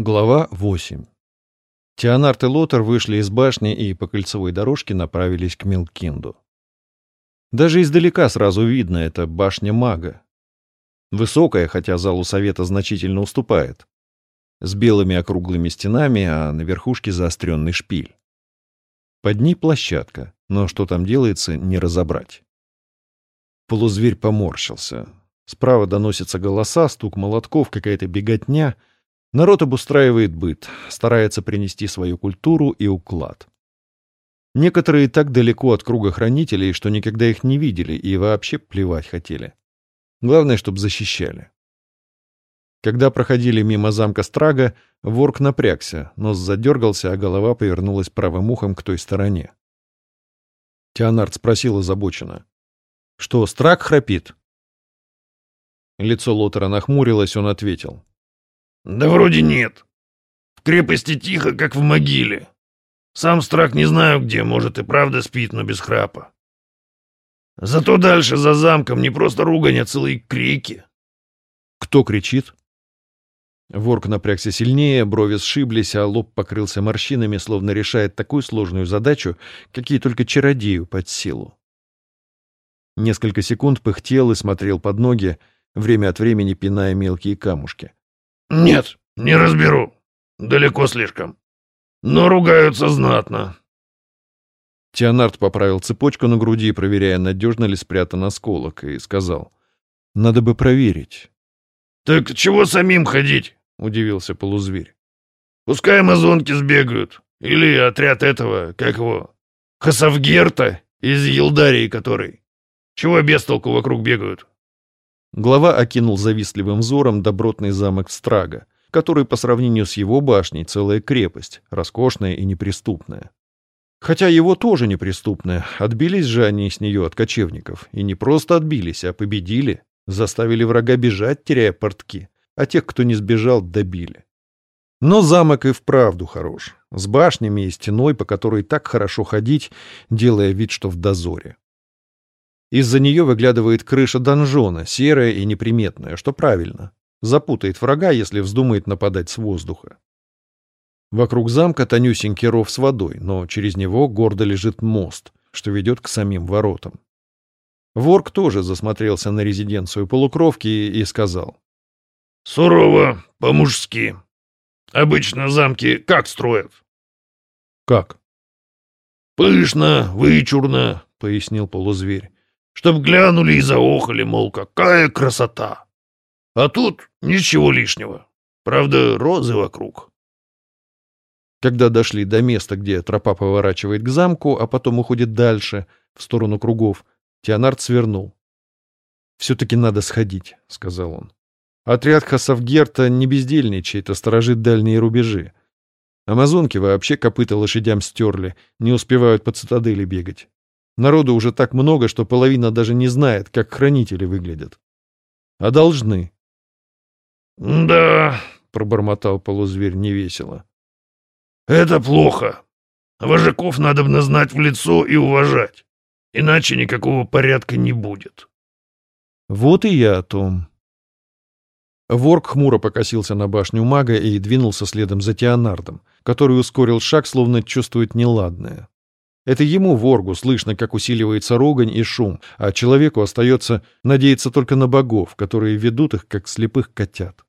Глава 8 Теонард и Лотер вышли из башни и по кольцевой дорожке направились к Милкинду. Даже издалека сразу видно, это башня мага. Высокая, хотя залу совета значительно уступает. С белыми округлыми стенами, а на верхушке заостренный шпиль. Под ней площадка, но что там делается, не разобрать. Полузверь поморщился. Справа доносятся голоса, стук молотков, какая-то беготня — Народ обустраивает быт, старается принести свою культуру и уклад. Некоторые так далеко от круга хранителей, что никогда их не видели и вообще плевать хотели. Главное, чтобы защищали. Когда проходили мимо замка Страга, ворк напрягся, нос задергался, а голова повернулась правым ухом к той стороне. Теонард спросил озабоченно. «Что, Страг храпит?» Лицо Лотера нахмурилось, он ответил. Да вроде нет. В крепости тихо, как в могиле. Сам страх не знаю где, может и правда спит, но без храпа. Зато дальше за замком не просто ругань, а целые крики. Кто кричит? Ворк напрягся сильнее, брови сшиблись, а лоб покрылся морщинами, словно решает такую сложную задачу, какие только чародею под силу. Несколько секунд пыхтел и смотрел под ноги, время от времени пиная мелкие камушки. «Нет, не разберу. Далеко слишком. Но ругаются знатно». Теонард поправил цепочку на груди, проверяя, надежно ли спрятан осколок, и сказал. «Надо бы проверить». «Так чего самим ходить?» — удивился полузверь. «Пускай амазонки сбегают. Или отряд этого, как его, Хасавгерта из Елдарии который. Чего без толку вокруг бегают? Глава окинул завистливым взором добротный замок Страга, который по сравнению с его башней целая крепость, роскошная и неприступная. Хотя его тоже неприступная, отбились же они с нее от кочевников, и не просто отбились, а победили, заставили врага бежать, теряя портки, а тех, кто не сбежал, добили. Но замок и вправду хорош, с башнями и стеной, по которой так хорошо ходить, делая вид, что в дозоре. Из-за нее выглядывает крыша донжона, серая и неприметная, что правильно. Запутает врага, если вздумает нападать с воздуха. Вокруг замка тонюсенький ров с водой, но через него гордо лежит мост, что ведет к самим воротам. Ворк тоже засмотрелся на резиденцию полукровки и сказал. «Сурово, по-мужски. Обычно замки как строят?» «Как?» «Пышно, вычурно», — пояснил полузверь чтоб глянули и заохали, мол, какая красота. А тут ничего лишнего. Правда, розы вокруг. Когда дошли до места, где тропа поворачивает к замку, а потом уходит дальше, в сторону кругов, Теонард свернул. «Все-таки надо сходить», — сказал он. «Отряд Хасавгерта не бездельничает, а сторожит дальние рубежи. Амазонки вообще копыта лошадям стерли, не успевают по цитадели бегать. Народу уже так много, что половина даже не знает, как хранители выглядят. А должны. «Да», — пробормотал полузверь невесело. «Это плохо. Вожаков надо бы знать в лицо и уважать, иначе никакого порядка не будет». «Вот и я о том». Ворк хмуро покосился на башню мага и двинулся следом за Теонардом, который ускорил шаг, словно чувствует неладное. Это ему, воргу, слышно, как усиливается ругань и шум, а человеку остается надеяться только на богов, которые ведут их, как слепых котят.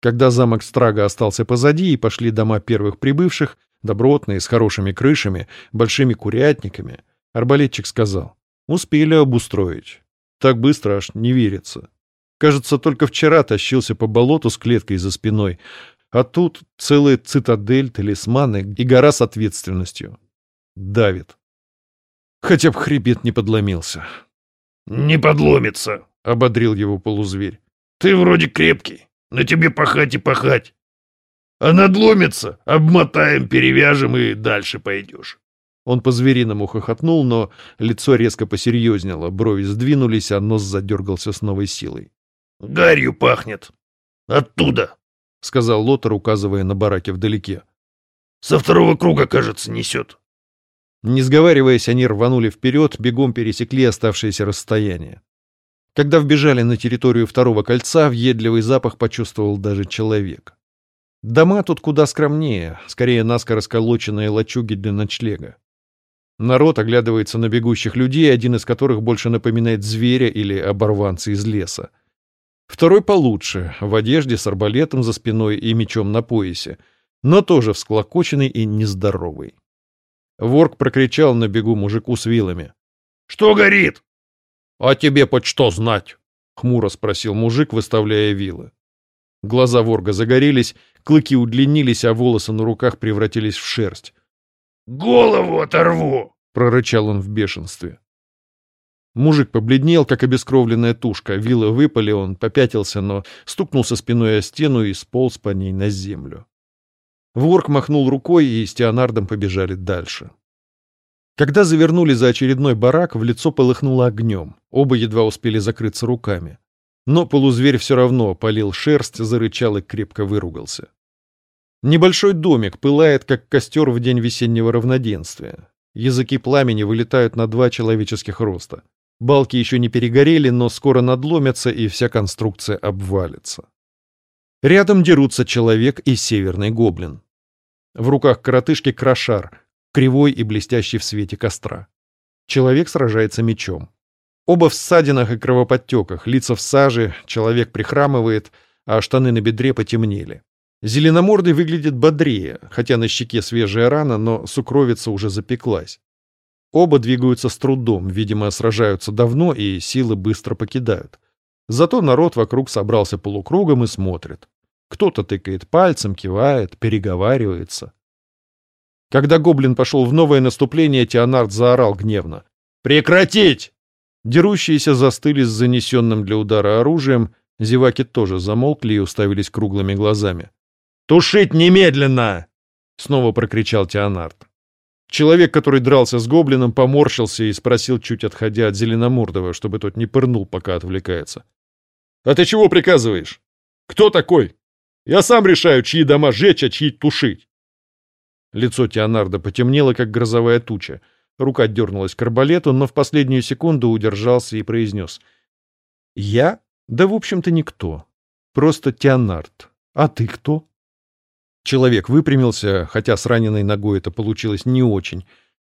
Когда замок Страга остался позади и пошли дома первых прибывших, добротные, с хорошими крышами, большими курятниками, арбалетчик сказал, успели обустроить. Так быстро аж не верится. Кажется, только вчера тащился по болоту с клеткой за спиной, а тут целая цитадель, талисманы и гора с ответственностью. Давит. Хотя б хребет не подломился. «Не подломится», — ободрил его полузверь. «Ты вроде крепкий, на тебе пахать и пахать. А надломится, обмотаем, перевяжем и дальше пойдешь». Он по-звериному хохотнул, но лицо резко посерьезнело, брови сдвинулись, а нос задергался с новой силой. «Гарью пахнет. Оттуда», — сказал Лотер, указывая на бараки вдалеке. «Со второго круга, кажется, несет». Не сговариваясь, они рванули вперед, бегом пересекли оставшееся расстояние. Когда вбежали на территорию второго кольца, въедливый запах почувствовал даже человек. Дома тут куда скромнее, скорее наскоро сколоченные лачуги для ночлега. Народ оглядывается на бегущих людей, один из которых больше напоминает зверя или оборванца из леса. Второй получше, в одежде с арбалетом за спиной и мечом на поясе, но тоже всклокоченный и нездоровый. Ворк прокричал на бегу мужику с вилами. «Что горит?» «А тебе под что знать?» — хмуро спросил мужик, выставляя вилы. Глаза ворга загорелись, клыки удлинились, а волосы на руках превратились в шерсть. «Голову оторву!» — прорычал он в бешенстве. Мужик побледнел, как обескровленная тушка. Вилы выпали, он попятился, но стукнулся спиной о стену и сполз по ней на землю. Ворк махнул рукой, и с Теонардом побежали дальше. Когда завернули за очередной барак, в лицо полыхнуло огнем. Оба едва успели закрыться руками. Но полузверь все равно полил шерсть, зарычал и крепко выругался. Небольшой домик пылает, как костер в день весеннего равноденствия. Языки пламени вылетают на два человеческих роста. Балки еще не перегорели, но скоро надломятся, и вся конструкция обвалится. Рядом дерутся человек и северный гоблин. В руках коротышки крошар, кривой и блестящий в свете костра. Человек сражается мечом. Оба в ссадинах и кровоподтеках, лица в саже, человек прихрамывает, а штаны на бедре потемнели. Зеленомордый выглядит бодрее, хотя на щеке свежая рана, но сукровица уже запеклась. Оба двигаются с трудом, видимо, сражаются давно и силы быстро покидают. Зато народ вокруг собрался полукругом и смотрит. Кто-то тыкает пальцем, кивает, переговаривается. Когда гоблин пошел в новое наступление, Теонард заорал гневно. «Прекратить!» Дерущиеся застыли с занесенным для удара оружием, зеваки тоже замолкли и уставились круглыми глазами. «Тушить немедленно!» — снова прокричал Теонард. Человек, который дрался с гоблином, поморщился и спросил, чуть отходя от Зеленомордова, чтобы тот не пырнул, пока отвлекается. «А ты чего приказываешь? Кто такой?» Я сам решаю, чьи дома жечь, а чьи тушить. Лицо Теонарда потемнело, как грозовая туча. Рука дернулась к арбалету, но в последнюю секунду удержался и произнес. «Я? Да, в общем-то, никто. Просто Теонард. А ты кто?» Человек выпрямился, хотя с раненой ногой это получилось не очень.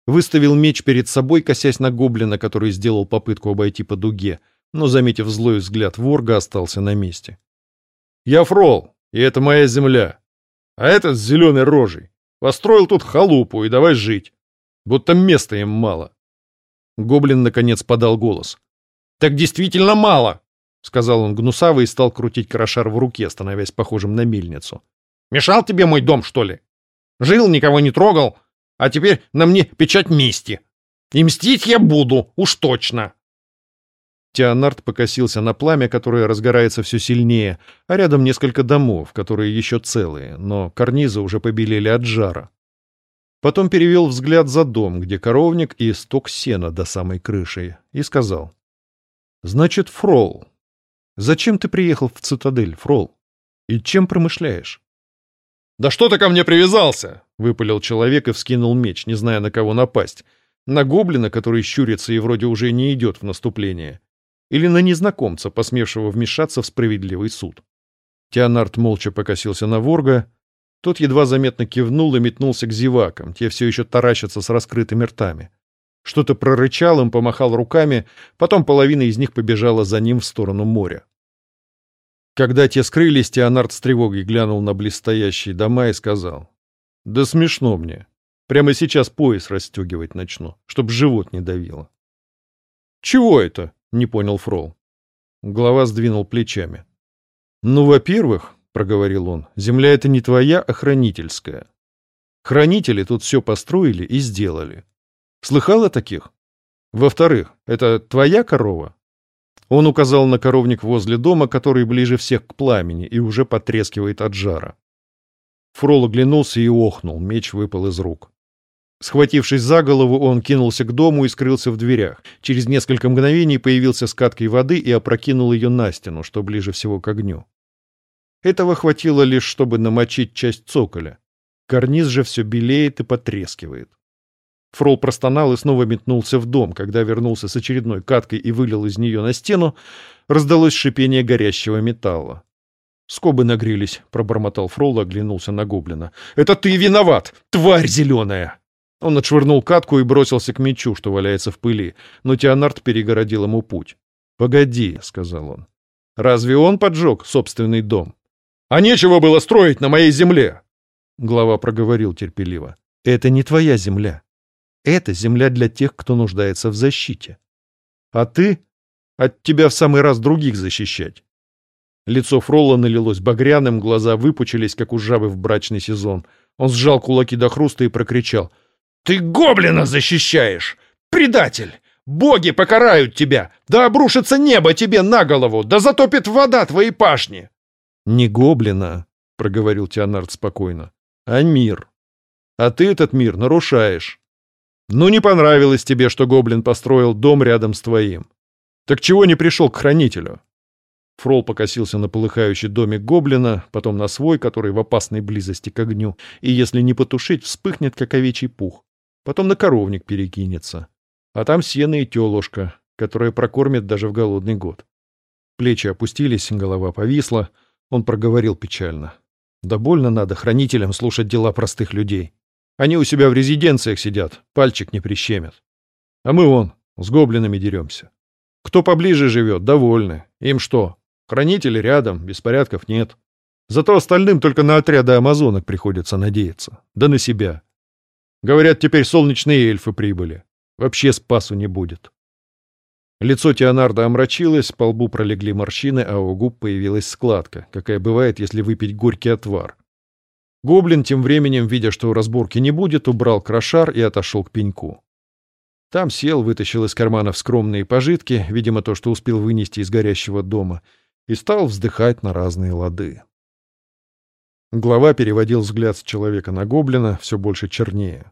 Выставил меч перед собой, косясь на гоблина, который сделал попытку обойти по дуге, но, заметив злой взгляд ворга, остался на месте. «Я Фрол, и это моя земля. А этот с зеленой рожей построил тут халупу и давай жить. Будто места им мало. Гоблин, наконец, подал голос. «Так действительно мало!» — сказал он гнусаво и стал крутить крошар в руке, становясь похожим на мельницу. «Мешал тебе мой дом, что ли? Жил, никого не трогал, а теперь на мне печать мести. И мстить я буду, уж точно!» Теонард покосился на пламя, которое разгорается все сильнее, а рядом несколько домов, которые еще целые, но карнизы уже побелели от жара. Потом перевел взгляд за дом, где коровник и сток сена до самой крыши, и сказал. «Значит, Фрол, зачем ты приехал в цитадель, Фрол? И чем промышляешь?» «Да что ты ко мне привязался?» — выпалил человек и вскинул меч, не зная, на кого напасть. На гоблина, который щурится и вроде уже не идет в наступление, или на незнакомца, посмевшего вмешаться в справедливый суд. Теонард молча покосился на ворга, тот едва заметно кивнул и метнулся к зевакам, те все еще таращатся с раскрытыми ртами. Что-то прорычал им, помахал руками, потом половина из них побежала за ним в сторону моря. Когда те скрылись, Теонард с тревогой глянул на близстоящие дома и сказал, «Да смешно мне. Прямо сейчас пояс расстегивать начну, чтоб живот не давило». «Чего это?» Не понял Фрол. Глава сдвинул плечами. «Ну, во-первых, — проговорил он, — земля это не твоя, а хранительская. Хранители тут все построили и сделали. Слыхал о таких? Во-вторых, это твоя корова?» Он указал на коровник возле дома, который ближе всех к пламени и уже потрескивает от жара. Фрол оглянулся и охнул, меч выпал из рук. Схватившись за голову, он кинулся к дому и скрылся в дверях. Через несколько мгновений появился с каткой воды и опрокинул ее на стену, что ближе всего к огню. Этого хватило лишь, чтобы намочить часть цоколя. Карниз же все белеет и потрескивает. Фрол простонал и снова метнулся в дом. Когда вернулся с очередной каткой и вылил из нее на стену, раздалось шипение горящего металла. Скобы нагрелись, пробормотал Фрол, оглянулся на гоблина. Это ты виноват, тварь зеленая! Он отшвырнул катку и бросился к мечу, что валяется в пыли, но Теонард перегородил ему путь. «Погоди», — сказал он. «Разве он поджег собственный дом?» «А нечего было строить на моей земле!» Глава проговорил терпеливо. «Это не твоя земля. Это земля для тех, кто нуждается в защите. А ты? От тебя в самый раз других защищать. Лицо Фролла налилось багряным, глаза выпучились, как у жабы в брачный сезон. Он сжал кулаки до хруста и прокричал. «Ты гоблина защищаешь! Предатель! Боги покарают тебя! Да обрушится небо тебе на голову! Да затопит вода твои пашни!» «Не гоблина», — проговорил Теонард спокойно, — «а мир. А ты этот мир нарушаешь. Ну, не понравилось тебе, что гоблин построил дом рядом с твоим. Так чего не пришел к хранителю?» Фрол покосился на полыхающий домик гоблина, потом на свой, который в опасной близости к огню, и если не потушить, вспыхнет, как овечий пух. Потом на коровник перекинется. А там сено и телушка, которая прокормит даже в голодный год. Плечи опустились, голова повисла. Он проговорил печально. Да больно надо хранителям слушать дела простых людей. Они у себя в резиденциях сидят, пальчик не прищемят. А мы вон, с гоблинами деремся. Кто поближе живет, довольны. Им что, Хранители рядом, беспорядков нет. Зато остальным только на отряды амазонок приходится надеяться. Да на себя. Говорят, теперь солнечные эльфы прибыли. Вообще спасу не будет. Лицо Теонарда омрачилось, по лбу пролегли морщины, а у губ появилась складка, какая бывает, если выпить горький отвар. Гоблин, тем временем, видя, что разборки не будет, убрал крошар и отошел к пеньку. Там сел, вытащил из карманов скромные пожитки, видимо, то, что успел вынести из горящего дома — и стал вздыхать на разные лады. Глава переводил взгляд с человека на гоблина, все больше чернее.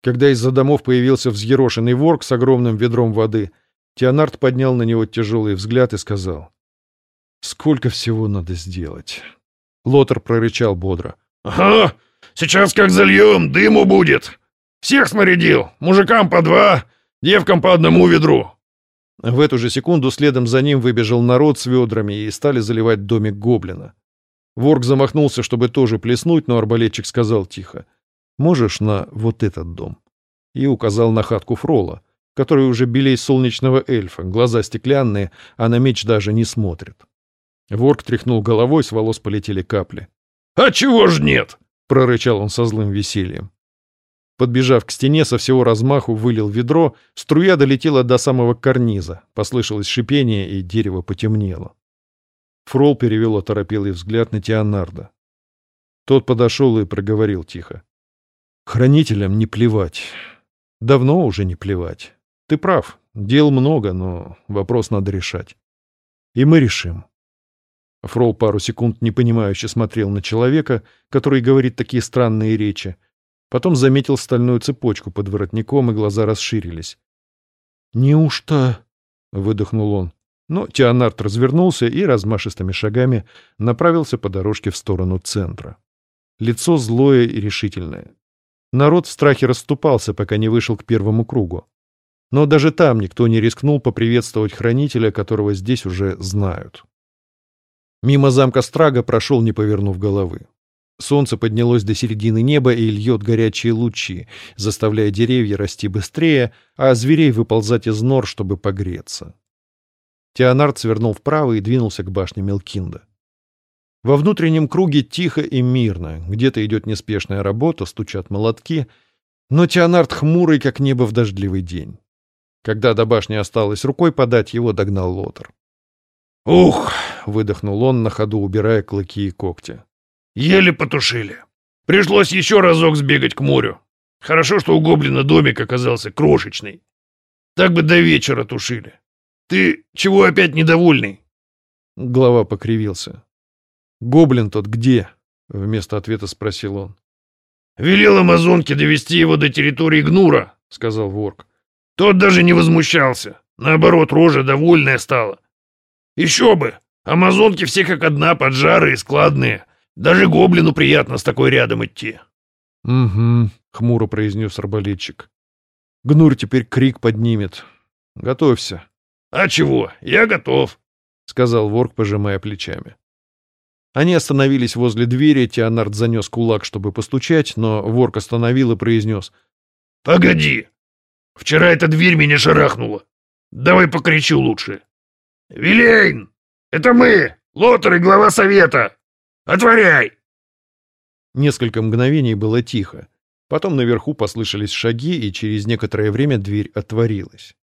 Когда из-за домов появился взъерошенный ворк с огромным ведром воды, Теонард поднял на него тяжелый взгляд и сказал. «Сколько всего надо сделать?» Лотер прорычал бодро. «Ага, сейчас как зальем, дыму будет. Всех сморядил, мужикам по два, девкам по одному ведру. В эту же секунду следом за ним выбежал народ с ведрами и стали заливать домик гоблина. Ворк замахнулся, чтобы тоже плеснуть, но арбалетчик сказал тихо. «Можешь на вот этот дом?» И указал на хатку Фрола, который уже белей солнечного эльфа, глаза стеклянные, а на меч даже не смотрит. Ворк тряхнул головой, с волос полетели капли. «А чего ж нет?» — прорычал он со злым весельем. Подбежав к стене, со всего размаху вылил ведро, струя долетела до самого карниза, послышалось шипение, и дерево потемнело. Фрол перевел оторопелый взгляд на Теонарда. Тот подошел и проговорил тихо. «Хранителям не плевать. Давно уже не плевать. Ты прав, дел много, но вопрос надо решать. И мы решим». Фрол пару секунд непонимающе смотрел на человека, который говорит такие странные речи, Потом заметил стальную цепочку под воротником, и глаза расширились. «Неужто...» — выдохнул он. Но Теонард развернулся и размашистыми шагами направился по дорожке в сторону центра. Лицо злое и решительное. Народ в страхе расступался, пока не вышел к первому кругу. Но даже там никто не рискнул поприветствовать хранителя, которого здесь уже знают. Мимо замка Страга прошел, не повернув головы. Солнце поднялось до середины неба и льет горячие лучи, заставляя деревья расти быстрее, а зверей выползать из нор, чтобы погреться. Теонард свернул вправо и двинулся к башне Мелкинда. Во внутреннем круге тихо и мирно, где-то идет неспешная работа, стучат молотки, но Теонард хмурый, как небо в дождливый день. Когда до башни осталось рукой подать, его догнал Лотер. «Ух!» — выдохнул он, на ходу убирая клыки и когти. Еле потушили. Пришлось еще разок сбегать к морю. Хорошо, что у гоблина домик оказался крошечный. Так бы до вечера тушили. Ты чего опять недовольный? Глава покривился. «Гоблин тот где?» — вместо ответа спросил он. «Велел Амазонке довести его до территории Гнура», — сказал Ворк. Тот даже не возмущался. Наоборот, рожа довольная стала. «Еще бы! Амазонки все как одна, поджарые, складные. Даже гоблину приятно с такой рядом идти. — Угу, — хмуро произнес арбалетчик. — Гнур теперь крик поднимет. Готовься. — А чего? Я готов, — сказал ворк, пожимая плечами. Они остановились возле двери, Теонард занес кулак, чтобы постучать, но ворк остановил и произнес. «Погоди! Вчера эта дверь меня шарахнула. Давай покричу лучше. Вилейн! Это мы, Лотер и глава совета! Отворяй!» Несколько мгновений было тихо. Потом наверху послышались шаги, и через некоторое время дверь отворилась.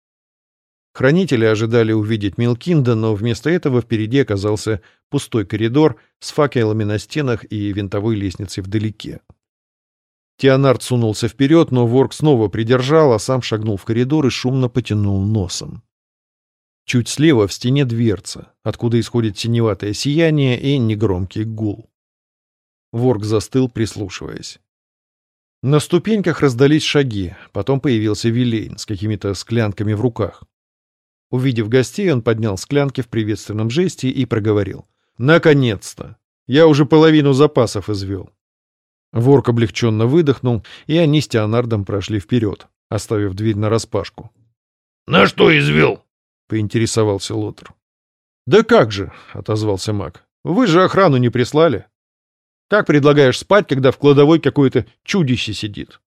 Хранители ожидали увидеть Милкинда, но вместо этого впереди оказался пустой коридор с факелами на стенах и винтовой лестницей вдалеке. Теонард сунулся вперед, но ворк снова придержал, а сам шагнул в коридор и шумно потянул носом. Чуть слева в стене дверца, откуда исходит синеватое сияние и негромкий гул. Ворк застыл, прислушиваясь. На ступеньках раздались шаги, потом появился Вилейн с какими-то склянками в руках. Увидев гостей, он поднял склянки в приветственном жесте и проговорил. «Наконец-то! Я уже половину запасов извел». Ворк облегченно выдохнул, и они с Теонардом прошли вперед, оставив дверь нараспашку. «На что извел?» — поинтересовался Лотер. «Да как же!» — отозвался маг. «Вы же охрану не прислали. Как предлагаешь спать, когда в кладовой какое-то чудище сидит?»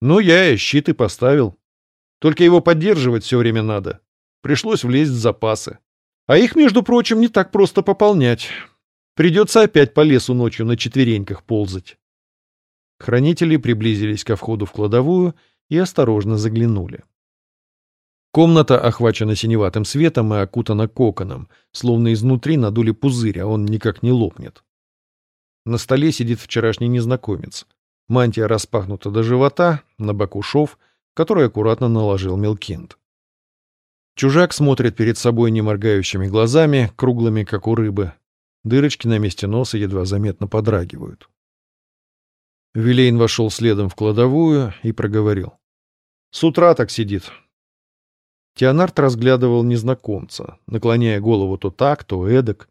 «Ну, я и щиты поставил. Только его поддерживать все время надо. Пришлось влезть в запасы. А их, между прочим, не так просто пополнять. Придется опять по лесу ночью на четвереньках ползать. Хранители приблизились ко входу в кладовую и осторожно заглянули. Комната охвачена синеватым светом и окутана коконом, словно изнутри надули пузырь, а он никак не лопнет. На столе сидит вчерашний незнакомец. Мантия распахнута до живота, на боку шов, который аккуратно наложил Мелкинд. Чужак смотрит перед собой неморгающими глазами, круглыми, как у рыбы. Дырочки на месте носа едва заметно подрагивают. Вилейн вошел следом в кладовую и проговорил. «С утра так сидит». Теонард разглядывал незнакомца, наклоняя голову то так, то эдак.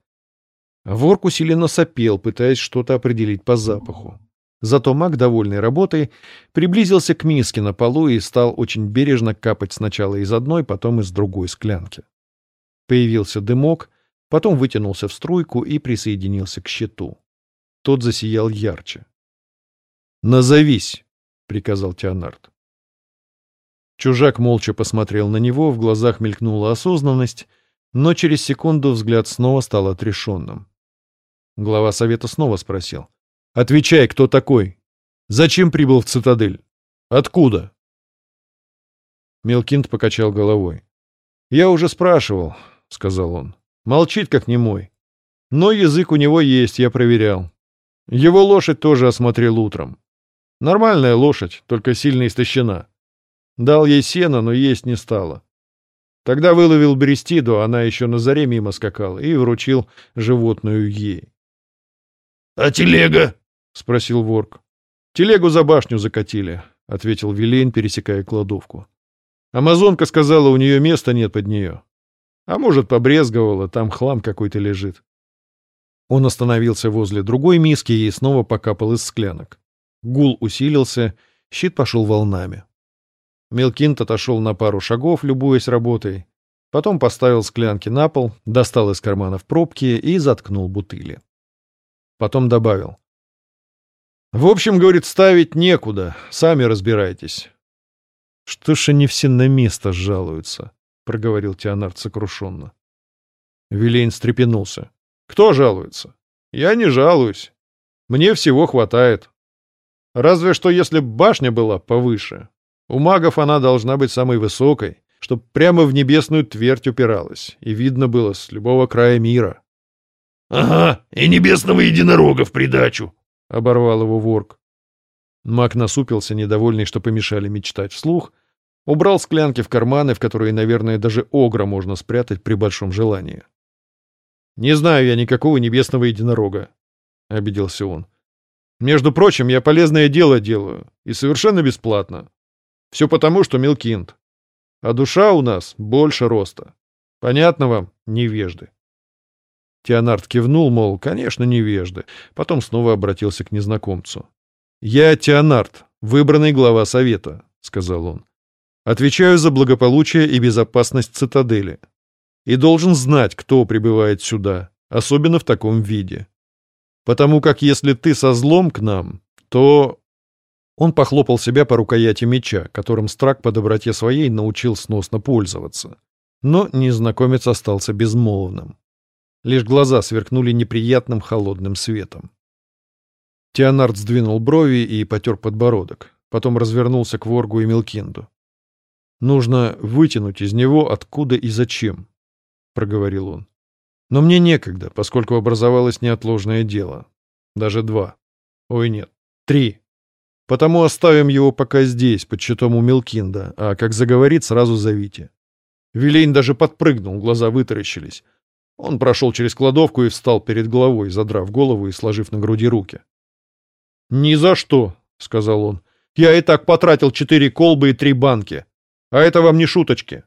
Ворк усиленно сопел, пытаясь что-то определить по запаху. Зато маг, довольный работой, приблизился к миске на полу и стал очень бережно капать сначала из одной, потом из другой склянки. Появился дымок, потом вытянулся в струйку и присоединился к щиту. Тот засиял ярче. «Назовись!» — приказал Теонард. Чужак молча посмотрел на него, в глазах мелькнула осознанность, но через секунду взгляд снова стал отрешенным. Глава совета снова спросил. Отвечай, кто такой? Зачем прибыл в цитадель? Откуда? Мелкинд покачал головой. Я уже спрашивал, сказал он. Молчит, как немой. Но язык у него есть, я проверял. Его лошадь тоже осмотрел утром. Нормальная лошадь, только сильно истощена. Дал ей сено, но есть не стала. Тогда выловил Брестиду, она еще на заре мимо скакала, и вручил животную ей. — А телега? — спросил ворк. «Телегу за башню закатили», — ответил Вилейн, пересекая кладовку. «Амазонка сказала, у нее места нет под нее. А может, побрезговала, там хлам какой-то лежит». Он остановился возле другой миски и снова покапал из склянок. Гул усилился, щит пошел волнами. Мелкинт отошел на пару шагов, любуясь работой. Потом поставил склянки на пол, достал из карманов пробки и заткнул бутыли. Потом добавил. В общем, говорит, ставить некуда, сами разбирайтесь. Что ж они все на место жалуются, проговорил Теонард сокрушенно. Вилейн встрепенулся. Кто жалуется? Я не жалуюсь. Мне всего хватает. Разве что если б башня была повыше. У магов она должна быть самой высокой, чтоб прямо в небесную твердь упиралась, и видно было с любого края мира. — Ага, и небесного единорога в придачу, — оборвал его ворк. Маг насупился, недовольный, что помешали мечтать вслух, убрал склянки в карманы, в которые, наверное, даже огра можно спрятать при большом желании. «Не знаю я никакого небесного единорога», — обиделся он. «Между прочим, я полезное дело делаю, и совершенно бесплатно. Все потому, что Милкинд. А душа у нас больше роста. Понятно вам, невежды?» Теонард кивнул, мол, конечно, невежды. Потом снова обратился к незнакомцу. «Я Теонард, выбранный глава совета», — сказал он. «Отвечаю за благополучие и безопасность цитадели. И должен знать, кто прибывает сюда, особенно в таком виде. Потому как если ты со злом к нам, то...» Он похлопал себя по рукояти меча, которым Страк по доброте своей научил сносно пользоваться. Но незнакомец остался безмолвным. Лишь глаза сверкнули неприятным холодным светом. Теонард сдвинул брови и потер подбородок. Потом развернулся к Воргу и Мелкинду. «Нужно вытянуть из него откуда и зачем», — проговорил он. «Но мне некогда, поскольку образовалось неотложное дело. Даже два. Ой, нет, три. Потому оставим его пока здесь, под щитом у Мелкинда, а как заговорит, сразу зовите». Вилейн даже подпрыгнул, глаза вытаращились. Он прошел через кладовку и встал перед головой, задрав голову и сложив на груди руки. «Ни за что», — сказал он. Я и так потратил четыре колбы и три банки. А это вам не шуточки.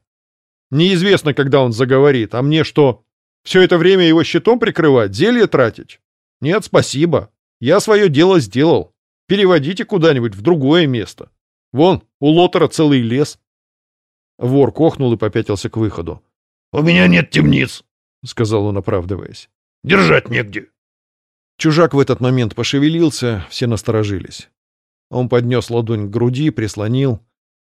Неизвестно, когда он заговорит. А мне что, все это время его щитом прикрывать, зелье тратить? Нет, спасибо. Я свое дело сделал. Переводите куда-нибудь в другое место. Вон, у Лотера целый лес. Вор кохнул и попятился к выходу. — У меня нет темниц, — сказал он, оправдываясь. — Держать негде. Чужак в этот момент пошевелился, все насторожились. Он поднес ладонь к груди, прислонил.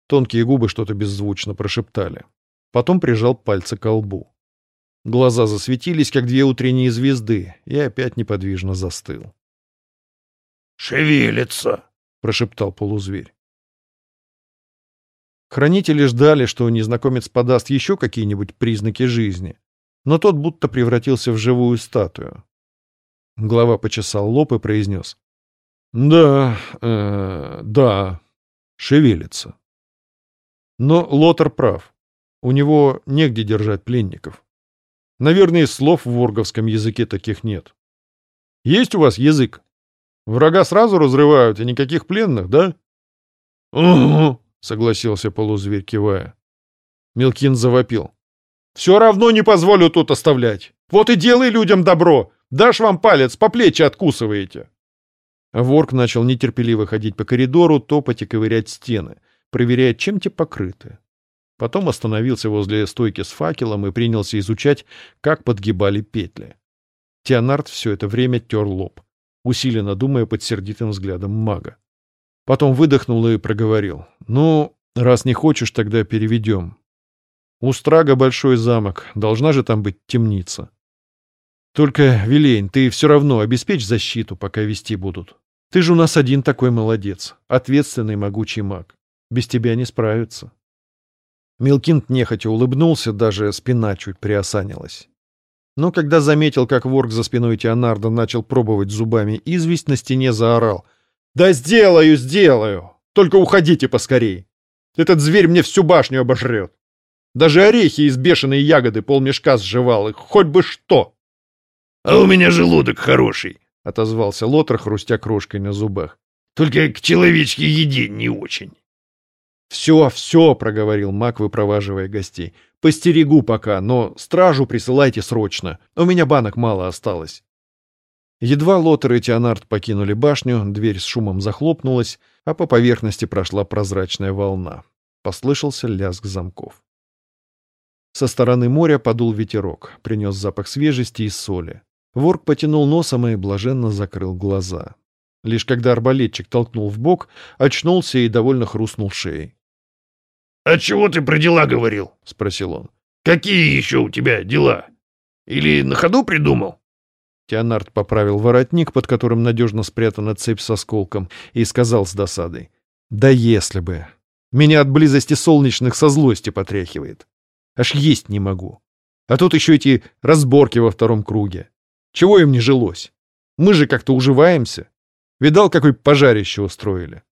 Тонкие губы что-то беззвучно прошептали. Потом прижал пальцы к лбу. Глаза засветились, как две утренние звезды, и опять неподвижно застыл. «Шевелится!» — прошептал полузверь. Хранители ждали, что незнакомец подаст еще какие-нибудь признаки жизни, но тот будто превратился в живую статую. Глава почесал лоб и произнес. Да, э, да, шевелится. Но Лотер прав. У него негде держать пленников. Наверное, слов в ворговском языке таких нет. Есть у вас язык? Врага сразу разрывают, и никаких пленных, да? — Угу, — согласился полузверь, кивая. Мелкин завопил. — Все равно не позволю тут оставлять. Вот и делай людям добро. Дашь вам палец, по плечи откусываете. Ворк начал нетерпеливо ходить по коридору, топать и ковырять стены, проверяя, чем те покрыты. Потом остановился возле стойки с факелом и принялся изучать, как подгибали петли. Теонард все это время тер лоб, усиленно думая под сердитым взглядом мага. Потом выдохнул и проговорил. «Ну, раз не хочешь, тогда переведем. У Страга большой замок, должна же там быть темница. Только, Вилейн, ты все равно обеспечь защиту, пока вести будут». Ты же у нас один такой молодец, ответственный могучий маг. Без тебя не справиться. Милкинд нехотя улыбнулся, даже спина чуть приосанилась. Но когда заметил, как ворк за спиной Теонарда начал пробовать зубами известь, на стене заорал. «Да сделаю, сделаю! Только уходите поскорей! Этот зверь мне всю башню обожрет! Даже орехи из бешеной ягоды полмешка сживал их, хоть бы что!» «А у меня желудок хороший!» — отозвался Лотер, хрустя крошкой на зубах. — Только к человечьей еде не очень. — Все, все, — проговорил маг, выпроваживая гостей. — Постерегу пока, но стражу присылайте срочно. У меня банок мало осталось. Едва Лотер и Теонард покинули башню, дверь с шумом захлопнулась, а по поверхности прошла прозрачная волна. Послышался лязг замков. Со стороны моря подул ветерок, принес запах свежести и соли. Ворк потянул носом и блаженно закрыл глаза. Лишь когда арбалетчик толкнул в бок, очнулся и довольно хрустнул шеей. — А чего ты про дела говорил? — спросил он. — Какие еще у тебя дела? Или на ходу придумал? Теонард поправил воротник, под которым надежно спрятана цепь с осколком, и сказал с досадой. — Да если бы! Меня от близости солнечных со злости потряхивает. Аж есть не могу. А тут еще эти разборки во втором круге. Чего им не жилось? Мы же как-то уживаемся. Видал, какой пожарище устроили?»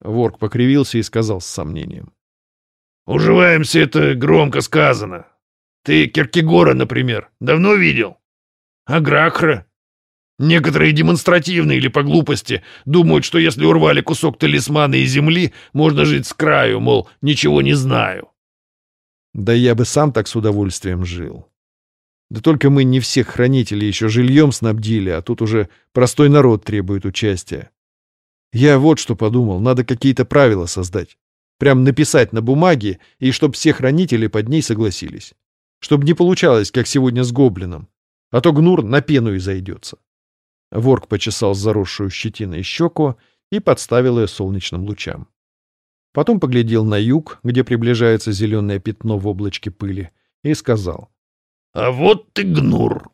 Ворк покривился и сказал с сомнением. «Уживаемся — это громко сказано. Ты Киркегора, например, давно видел? А Гракхра? Некоторые демонстративно или по глупости думают, что если урвали кусок талисмана и земли, можно жить с краю, мол, ничего не знаю. Да я бы сам так с удовольствием жил. Да только мы не всех хранителей еще жильем снабдили, а тут уже простой народ требует участия. Я вот что подумал, надо какие-то правила создать. Прям написать на бумаге, и чтоб все хранители под ней согласились. Чтоб не получалось, как сегодня с гоблином. А то гнур на пену и зайдется. Ворк почесал заросшую щетиной щеку и подставил ее солнечным лучам. Потом поглядел на юг, где приближается зеленое пятно в облачке пыли, и сказал. — А вот ты гнур.